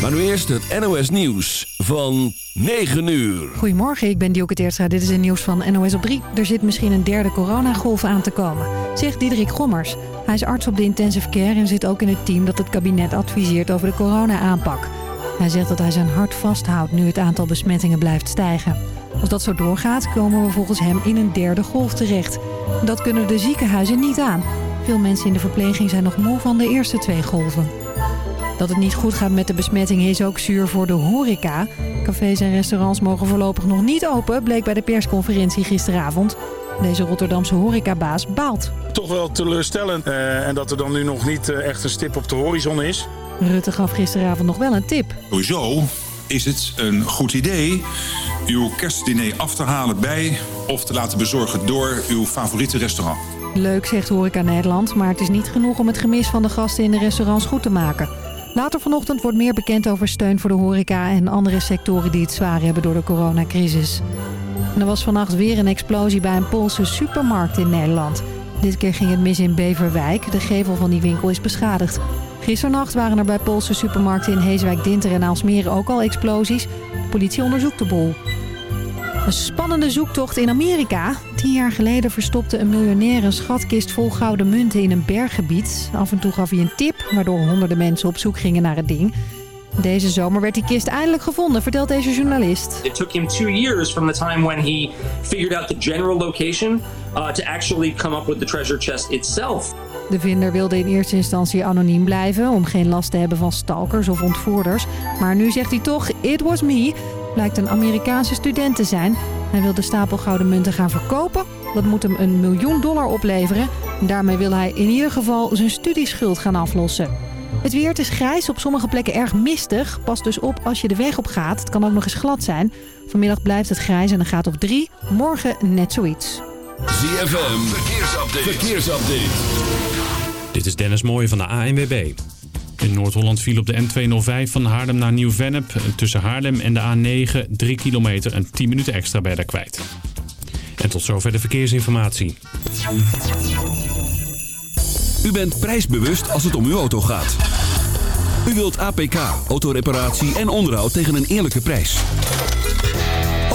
Maar nu eerst het NOS Nieuws van 9 uur. Goedemorgen, ik ben Dioke Teertstra. Dit is het nieuws van NOS op 3. Er zit misschien een derde coronagolf aan te komen, zegt Diederik Gommers. Hij is arts op de intensive care en zit ook in het team dat het kabinet adviseert over de corona-aanpak. Hij zegt dat hij zijn hart vasthoudt nu het aantal besmettingen blijft stijgen. Als dat zo doorgaat, komen we volgens hem in een derde golf terecht. Dat kunnen de ziekenhuizen niet aan. Veel mensen in de verpleging zijn nog moe van de eerste twee golven. Dat het niet goed gaat met de besmettingen is ook zuur voor de horeca. Cafés en restaurants mogen voorlopig nog niet open, bleek bij de persconferentie gisteravond. Deze Rotterdamse horecabaas baalt. Toch wel teleurstellend eh, en dat er dan nu nog niet eh, echt een stip op de horizon is. Rutte gaf gisteravond nog wel een tip. Sowieso is het een goed idee uw kerstdiner af te halen bij of te laten bezorgen door uw favoriete restaurant. Leuk, zegt Horeca Nederland, maar het is niet genoeg om het gemis van de gasten in de restaurants goed te maken. Later vanochtend wordt meer bekend over steun voor de horeca en andere sectoren die het zwaar hebben door de coronacrisis. Er was vannacht weer een explosie bij een Poolse supermarkt in Nederland. Dit keer ging het mis in Beverwijk. De gevel van die winkel is beschadigd. Gisternacht waren er bij Poolse supermarkten in Heeswijk, Dinter en Aalsmere ook al explosies. Politie onderzoekt de bol. Een spannende zoektocht in Amerika. Tien jaar geleden verstopte een miljonair een schatkist vol gouden munten in een berggebied. Af en toe gaf hij een tip, waardoor honderden mensen op zoek gingen naar het ding. Deze zomer werd die kist eindelijk gevonden, vertelt deze journalist. It took him two years from the time when he figured out the general location uh, to actually come up with the treasure chest itself. De vinder wilde in eerste instantie anoniem blijven... om geen last te hebben van stalkers of ontvoerders. Maar nu zegt hij toch, it was me. Blijkt een Amerikaanse student te zijn. Hij wil de stapel gouden munten gaan verkopen. Dat moet hem een miljoen dollar opleveren. En daarmee wil hij in ieder geval zijn studieschuld gaan aflossen. Het weer het is grijs, op sommige plekken erg mistig. Pas dus op als je de weg op gaat. Het kan ook nog eens glad zijn. Vanmiddag blijft het grijs en een gaat op drie. Morgen net zoiets. ZFM, verkeersupdate. verkeersupdate. Dit is Dennis Mooij van de ANWB. In Noord-Holland viel op de N205 van Haarlem naar Nieuw-Vennep. Tussen Haarlem en de A9 3 kilometer en 10 minuten extra bij daar kwijt. En tot zover de verkeersinformatie. U bent prijsbewust als het om uw auto gaat. U wilt APK, autoreparatie en onderhoud tegen een eerlijke prijs.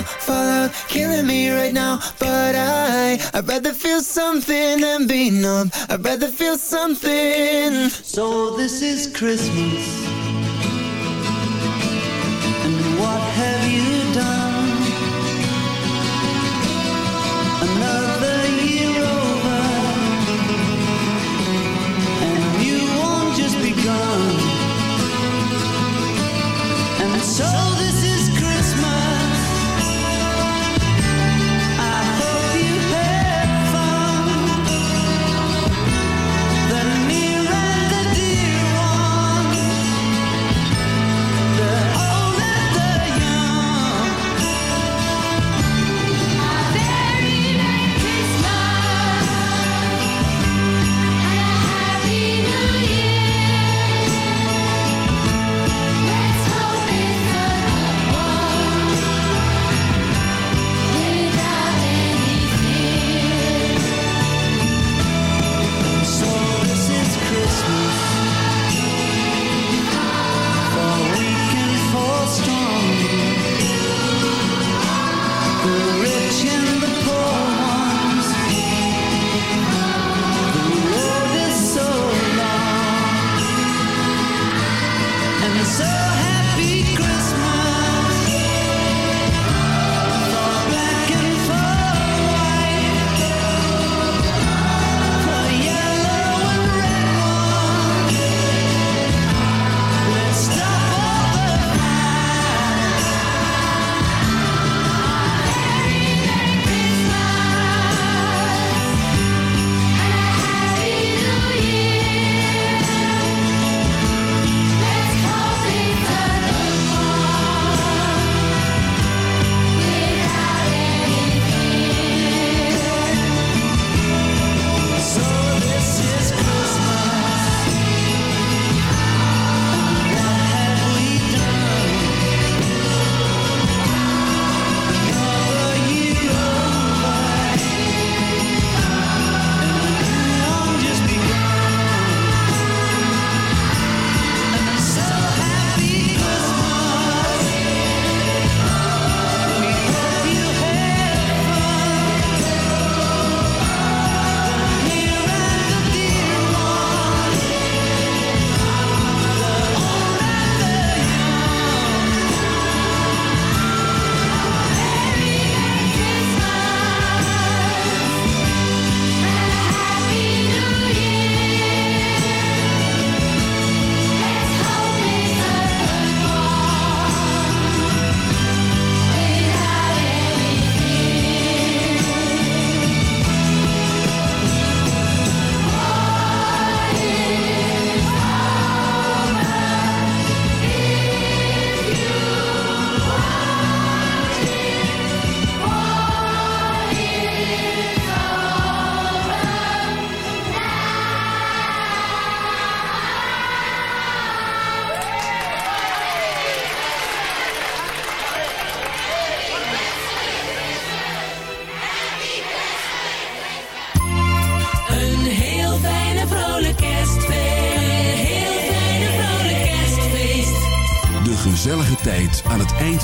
out, fall out, killing me right now. But I, I'd rather feel something than be numb. I'd rather feel something. So this is Christmas. And what have you done? Another year over. And you won't just be gone. And so.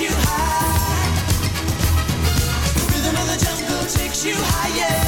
you high. The rhythm of the jungle takes you higher.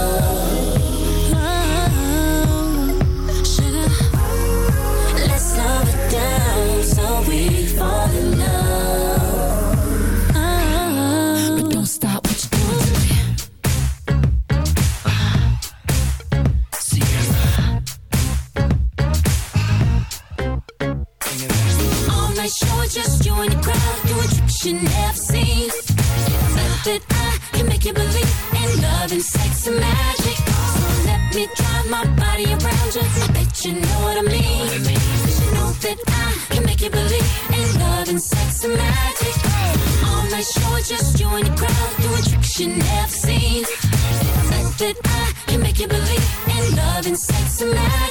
You never seen. That I can make you believe in love and sex and magic. So let me drive my body around you. I bet you know what I mean. 'Cause you know that I can make you believe in love and sex and magic. All night show just you and your crowd doing tricks you never seen. That I can make you believe in love and sex and magic.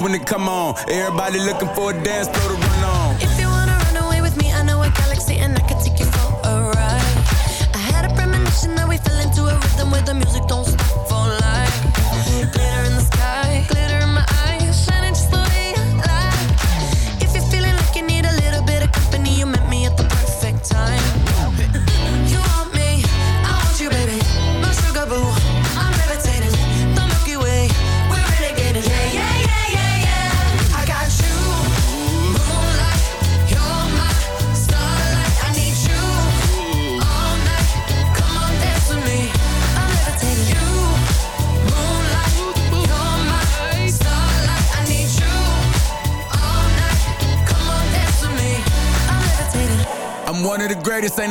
When they come on. Everybody looking for a dance floor to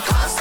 cause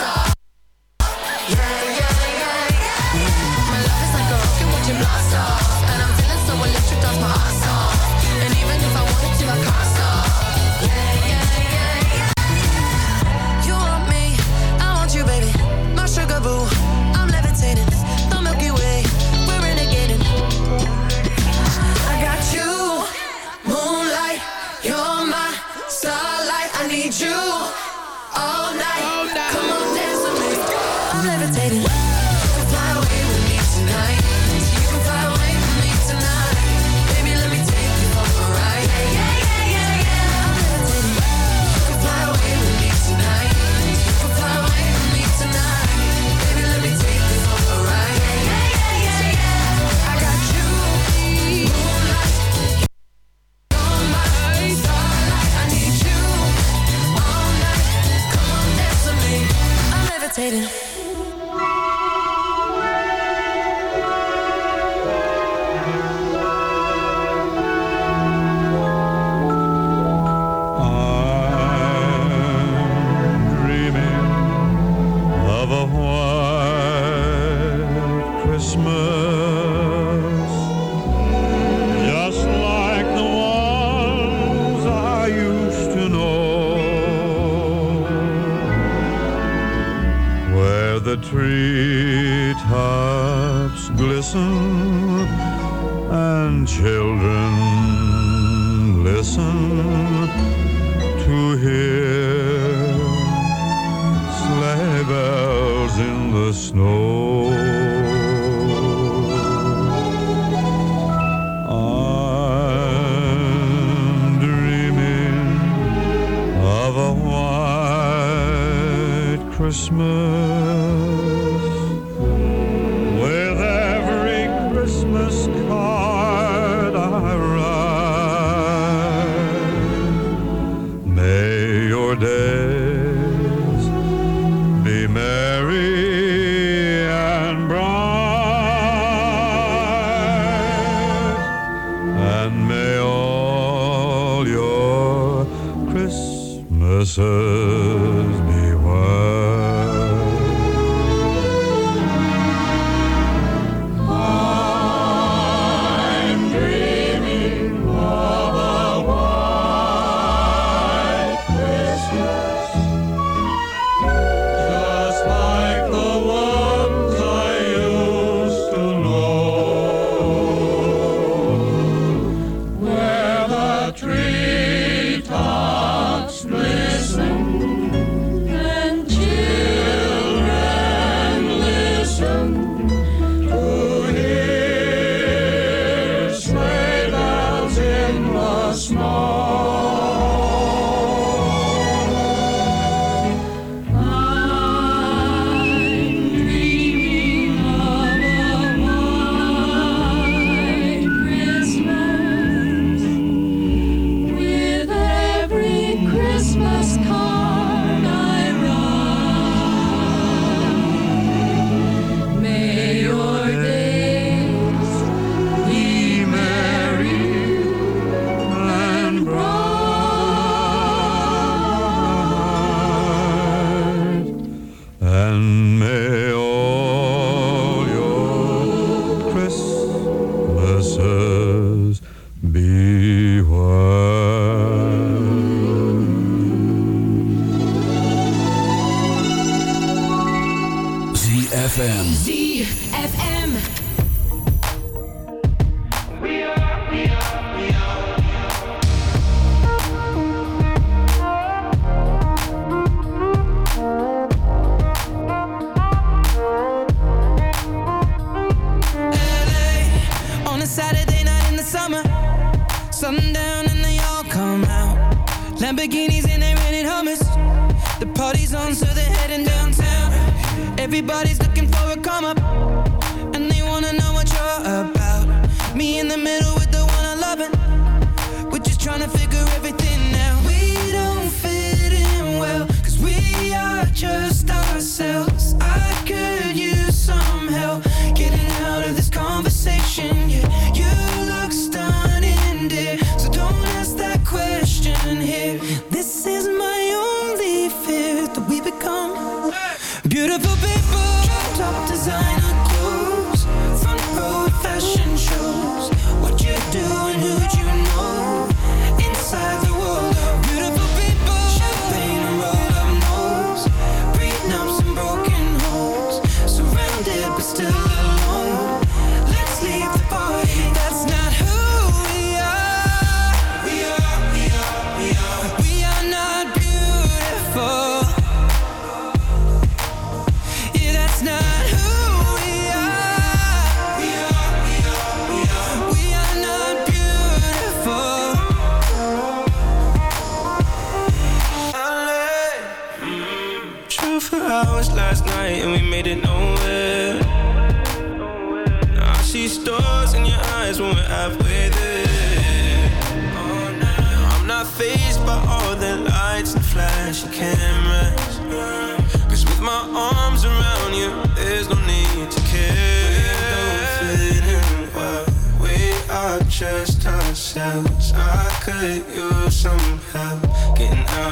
sundown and they all come out. Lamborghinis and they're rented Hummers. The party's on, so they're heading downtown. Everybody's looking for a come up, and they wanna know what you're about. Me in the middle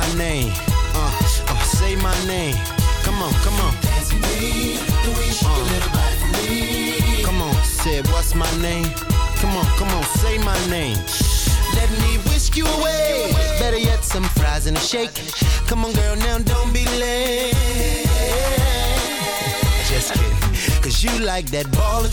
my name? Uh, uh, say my name. Come on, come on. Uh, come on, say what's my name? Come on, come on, say my name. Let me whisk you away. Better yet, some fries and a shake. Come on, girl, now don't be late. Just kidding. Cause you like that ball baller,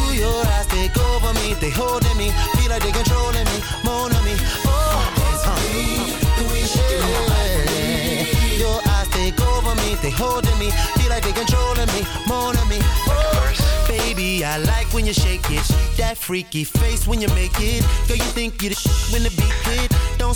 Your eyes take over me, they holding me, feel like they controlling me, more on me. Oh, it's yeah. Your eyes take over me, they holding me, feel like they controlling me, more on me. Oh, baby, I like when you shake it, that freaky face when you make it. Girl, you think you the sh- when the beat hit.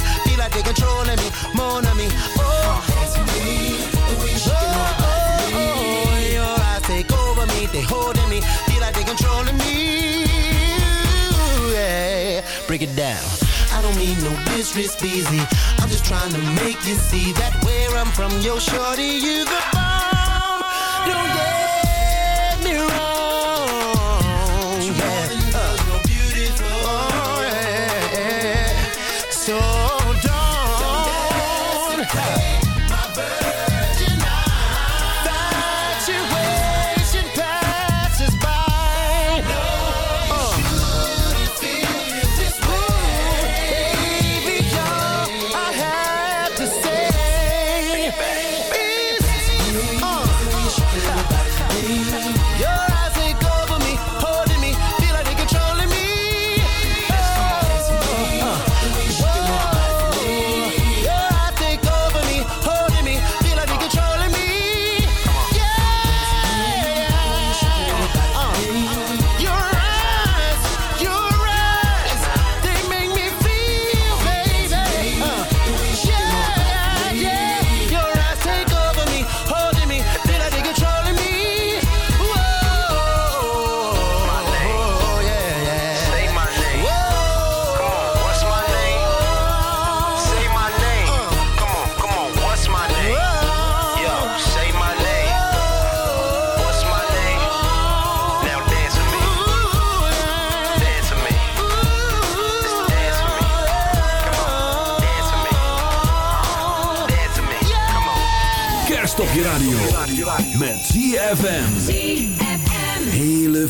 Me, feel like they controlling me, more than me. Oh, oh, oh, your eyes take over me, they holding me, feel like they controlling me. Yeah, break it down. I don't mean no disrespect, easy. I'm just trying to make you see that where I'm from, yo, shorty, you the bomb. Don't get me wrong.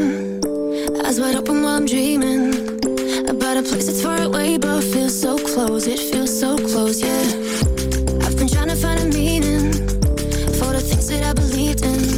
open, eyes wide open while I'm dreaming about a place that's far away but feels so close. It feels so close, yeah. I've been trying to find a meaning for the things that I believed in.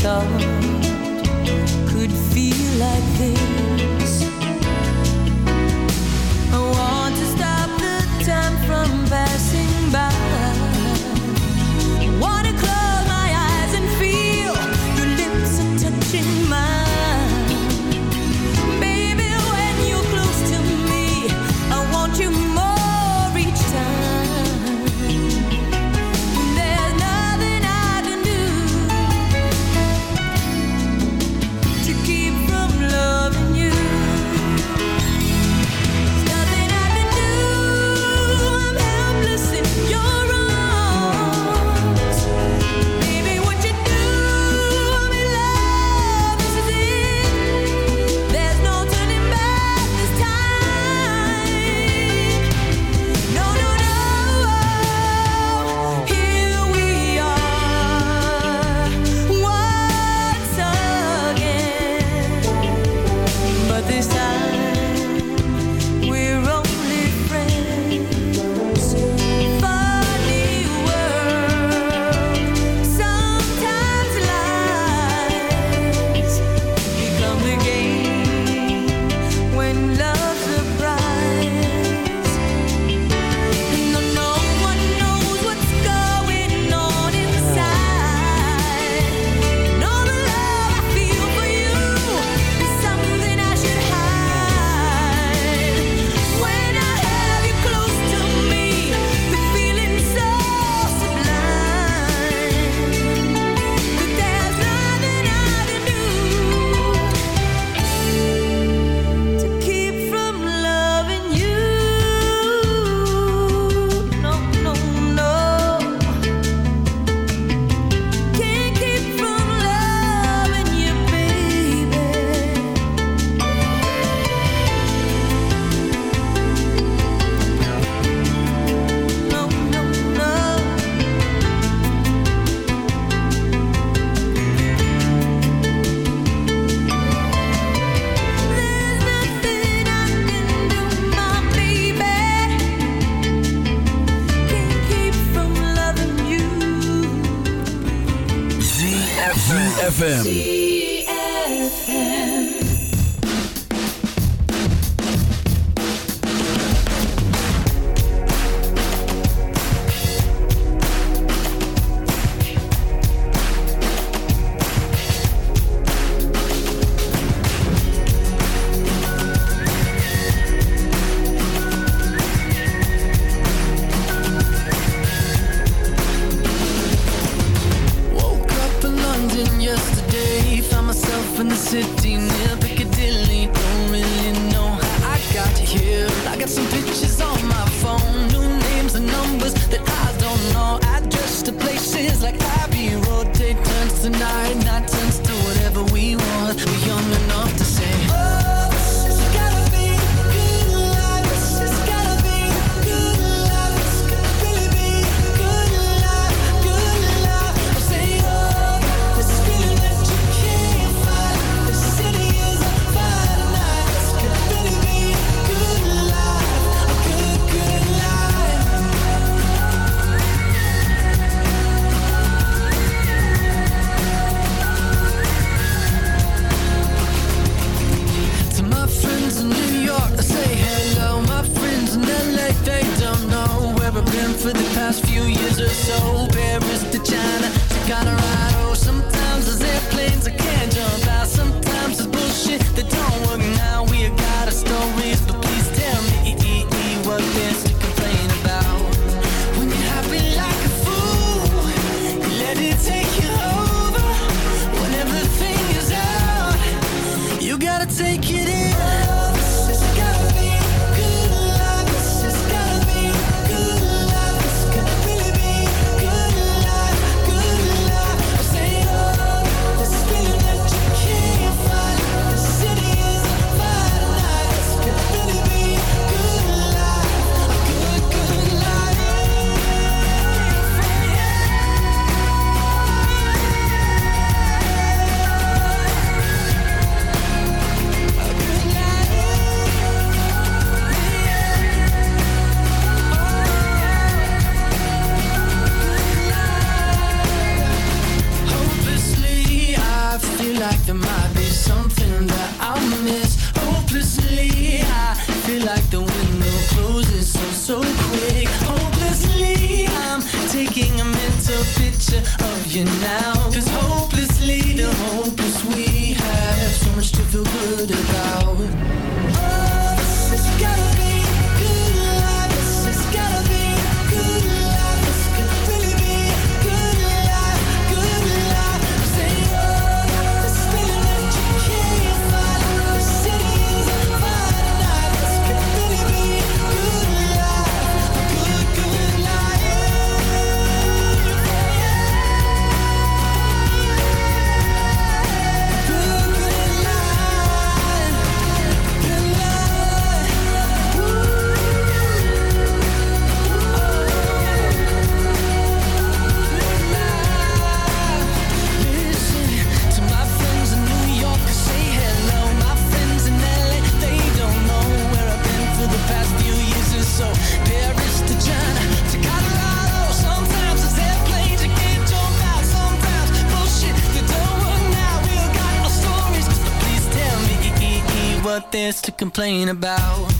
thought. To complain about.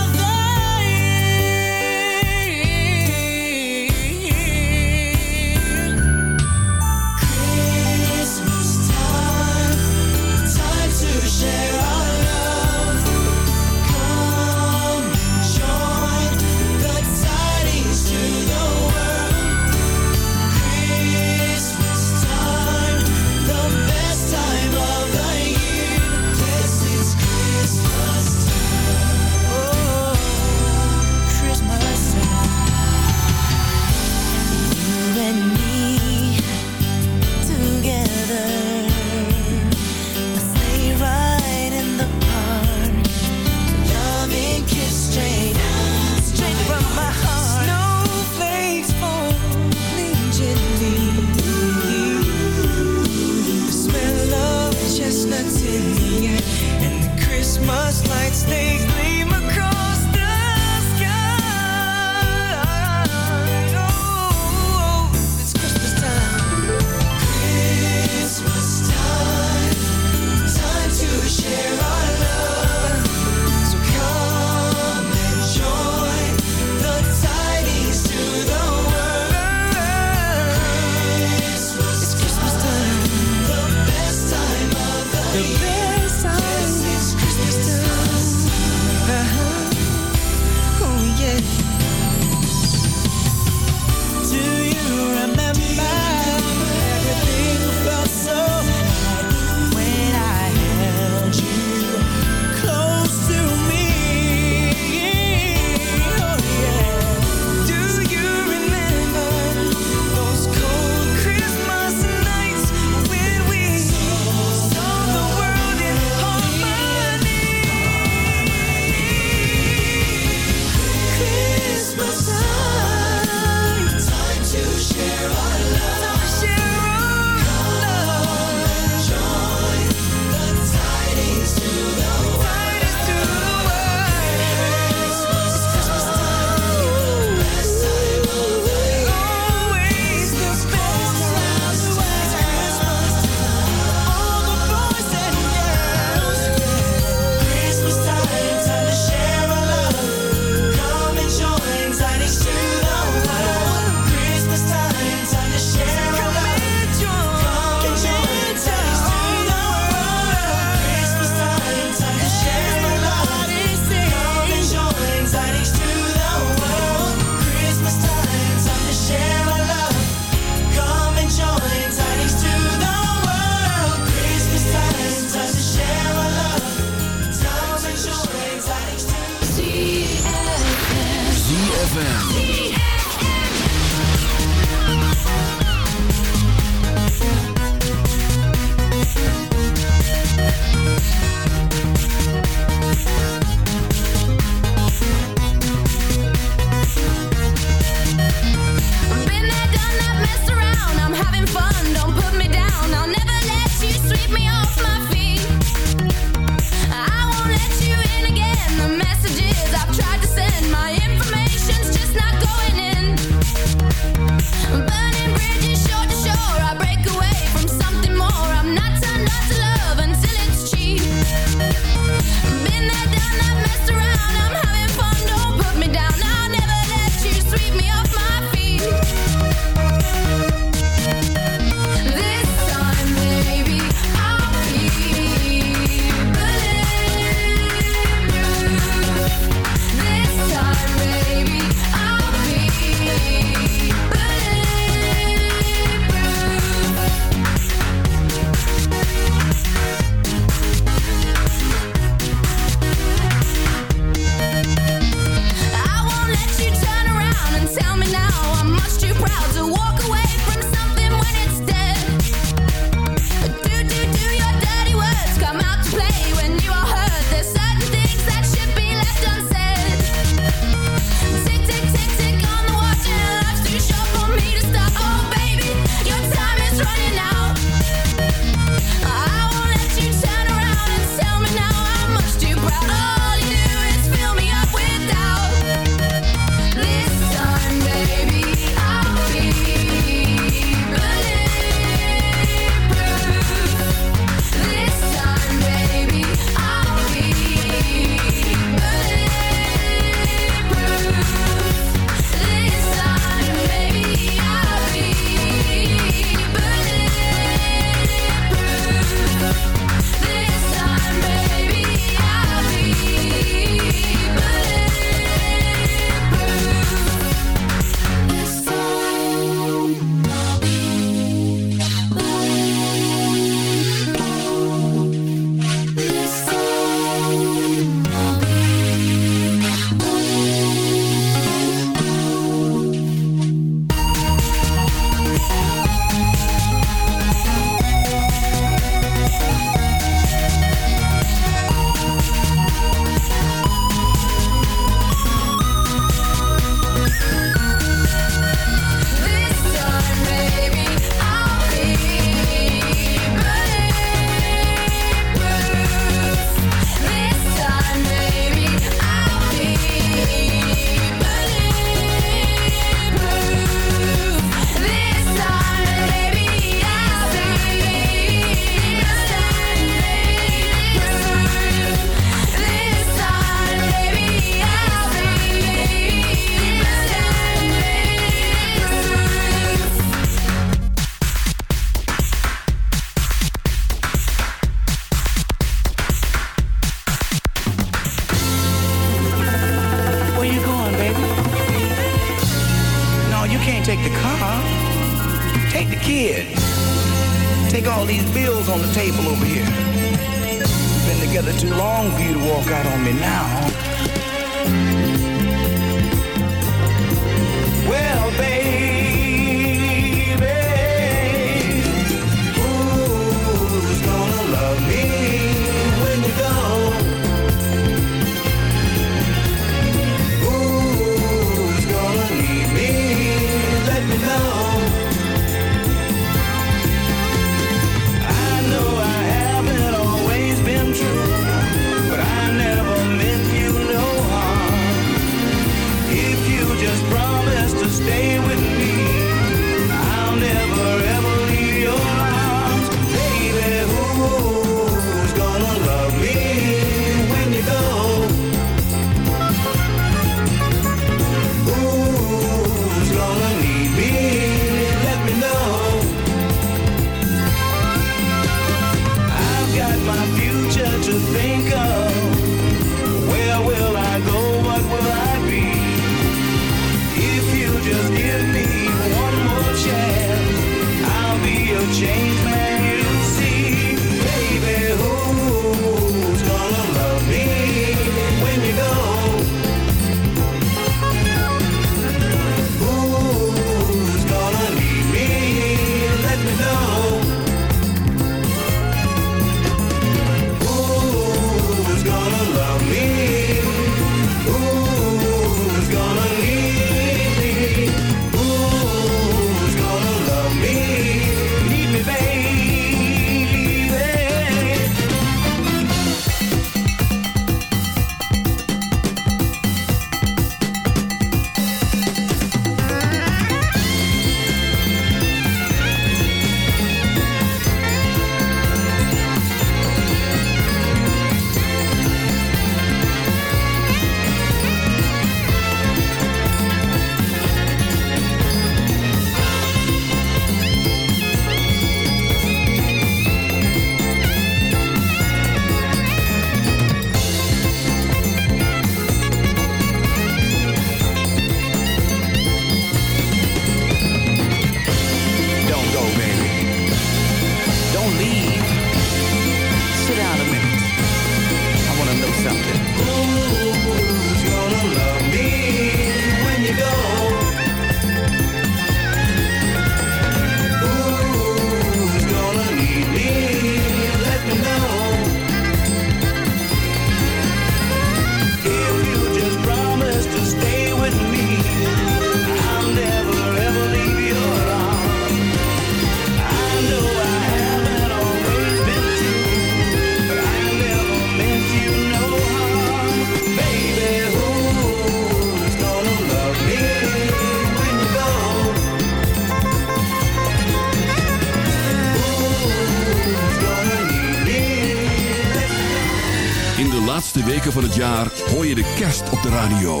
radio.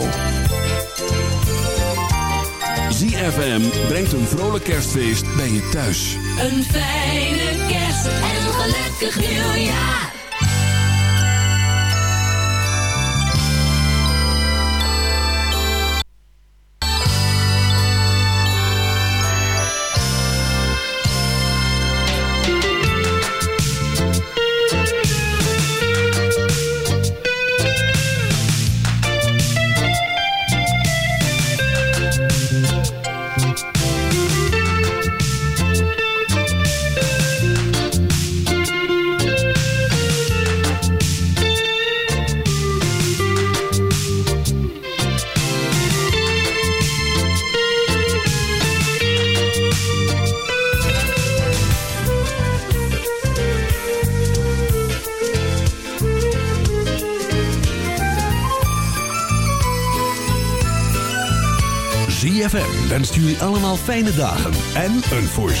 FM brengt een vrolijk kerstfeest bij je thuis. Een fijne kerst en een gelukkig nieuwjaar. allemaal fijne dagen en een voors.